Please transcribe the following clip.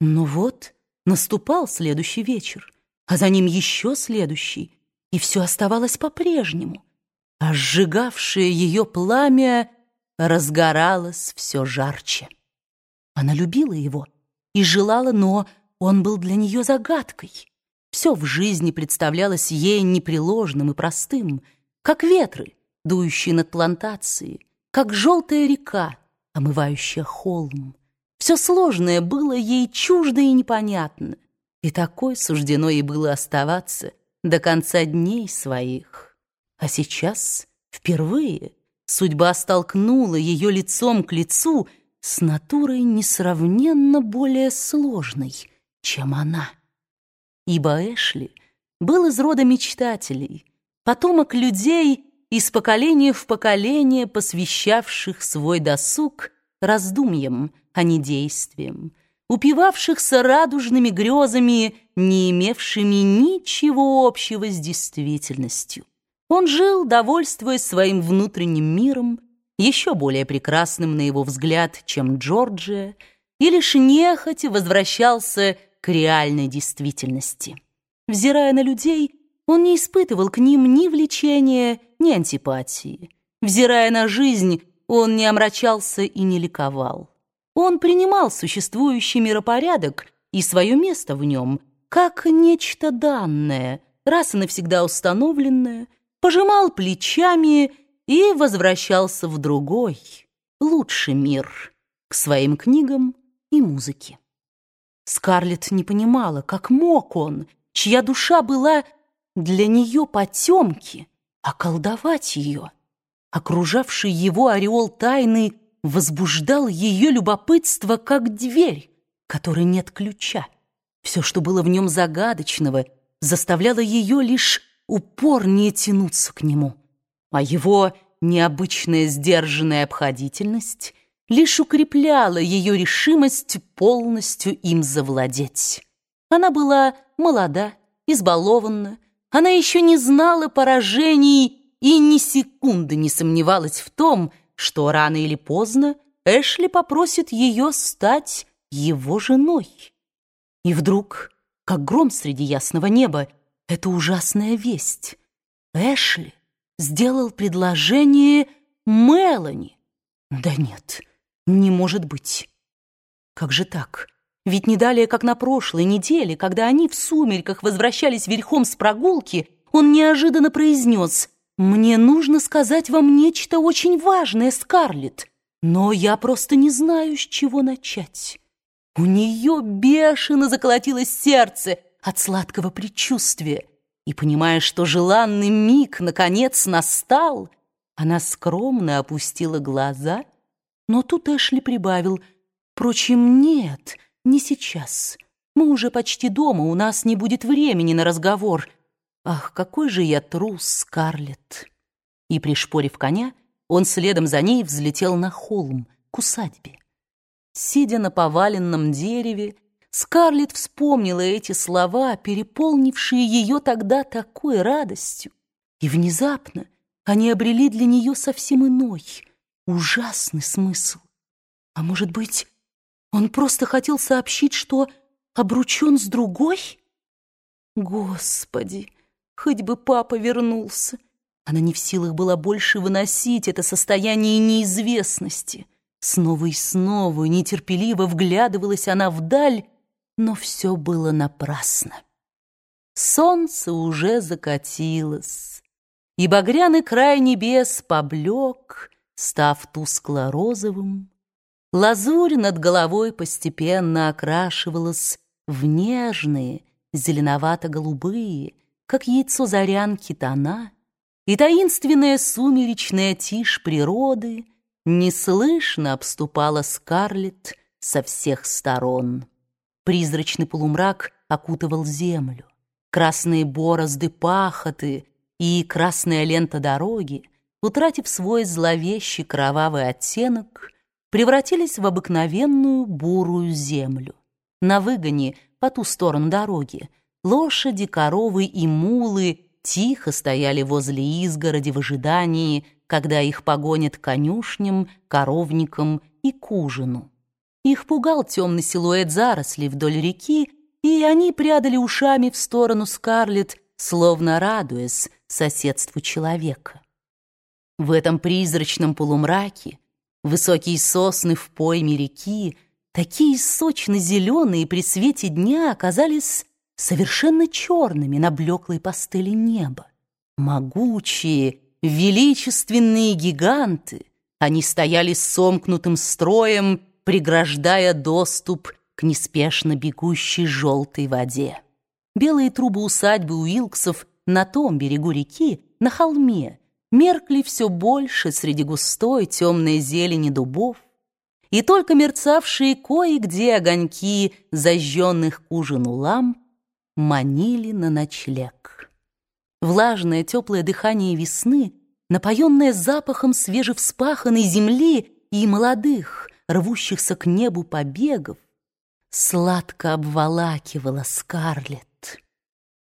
Но вот наступал следующий вечер, а за ним еще следующий, и все оставалось по-прежнему. А сжигавшее ее пламя разгоралось все жарче. Она любила его и желала, но он был для нее загадкой. Все в жизни представлялось ей непреложным и простым, как ветры, дующие над плантацией, как желтая река, омывающая холм. Все сложное было ей чуждо и непонятно, и такой суждено ей было оставаться до конца дней своих. А сейчас, впервые, судьба столкнула ее лицом к лицу с натурой несравненно более сложной, чем она. Ибо Эшли был из рода мечтателей, потомок людей из поколения в поколение, посвящавших свой досуг раздумьям, а не действиям, упивавшихся радужными грезами, не имевшими ничего общего с действительностью. Он жил, довольствуясь своим внутренним миром, еще более прекрасным на его взгляд, чем Джорджия, и лишь нехотя возвращался к реальной действительности. Взирая на людей, он не испытывал к ним ни влечения, ни антипатии. Взирая на жизнь, он не омрачался и не ликовал. Он принимал существующий миропорядок и свое место в нем как нечто данное, раз и навсегда установленное, пожимал плечами и возвращался в другой, лучший мир, к своим книгам и музыке. Скарлетт не понимала, как мог он, чья душа была для нее потемки, околдовать ее. Окружавший его ореол тайны возбуждал ее любопытство, как дверь, которой нет ключа. Все, что было в нем загадочного, заставляло ее лишь упорнее тянуться к нему. А его необычная сдержанная обходительность лишь укрепляла ее решимость полностью им завладеть. Она была молода, избалована, она еще не знала поражений и ни секунды не сомневалась в том, что рано или поздно Эшли попросит ее стать его женой. И вдруг, как гром среди ясного неба, это ужасная весть. Эшли сделал предложение Мелани. Да нет, не может быть. Как же так? Ведь не далее, как на прошлой неделе, когда они в сумерках возвращались верхом с прогулки, он неожиданно произнес «Мне нужно сказать вам нечто очень важное, Скарлетт, но я просто не знаю, с чего начать». У нее бешено заколотилось сердце от сладкого предчувствия, и, понимая, что желанный миг наконец настал, она скромно опустила глаза, но тут Эшли прибавил «Впрочем, нет». «Не сейчас. Мы уже почти дома, у нас не будет времени на разговор. Ах, какой же я трус, Скарлетт!» И, пришпорив коня, он следом за ней взлетел на холм, к усадьбе. Сидя на поваленном дереве, Скарлетт вспомнила эти слова, переполнившие ее тогда такой радостью. И внезапно они обрели для нее совсем иной, ужасный смысл. А может быть, он просто хотел сообщить, что обручен с другой? Господи, хоть бы папа вернулся. Она не в силах была больше выносить это состояние неизвестности. Снова и снова нетерпеливо вглядывалась она вдаль, но все было напрасно. Солнце уже закатилось, и багряный край небес поблек, став тускло-розовым. Лазурь над головой постепенно окрашивалась в нежные, зеленовато-голубые, как яйцо зарянки тона, и таинственная сумеречная тишь природы неслышно обступала Скарлетт со всех сторон. Призрачный полумрак окутывал землю. Красные борозды пахоты и красная лента дороги, утратив свой зловещий кровавый оттенок, превратились в обыкновенную бурую землю. На выгоне по ту сторону дороги лошади, коровы и мулы тихо стояли возле изгороди в ожидании, когда их погонят конюшням, коровникам и к ужину. Их пугал темный силуэт зарослей вдоль реки, и они прядали ушами в сторону Скарлетт, словно радуясь соседству человека. В этом призрачном полумраке высокие сосны в пойме реки, такие сочно-зеленые при свете дня, оказались совершенно черными на блеклой пастели неба. Могучие, величественные гиганты, они стояли сомкнутым строем, преграждая доступ к неспешно бегущей желтой воде. Белые трубы усадьбы Уилксов на том берегу реки, на холме, меркли все больше среди густой темной зелени дубов, и только мерцавшие кое-где огоньки зажженных к ужину ламп манили на ночлег. Влажное теплое дыхание весны, напоенное запахом свежевспаханной земли и молодых, рвущихся к небу побегов, сладко обволакивало Скарлетт.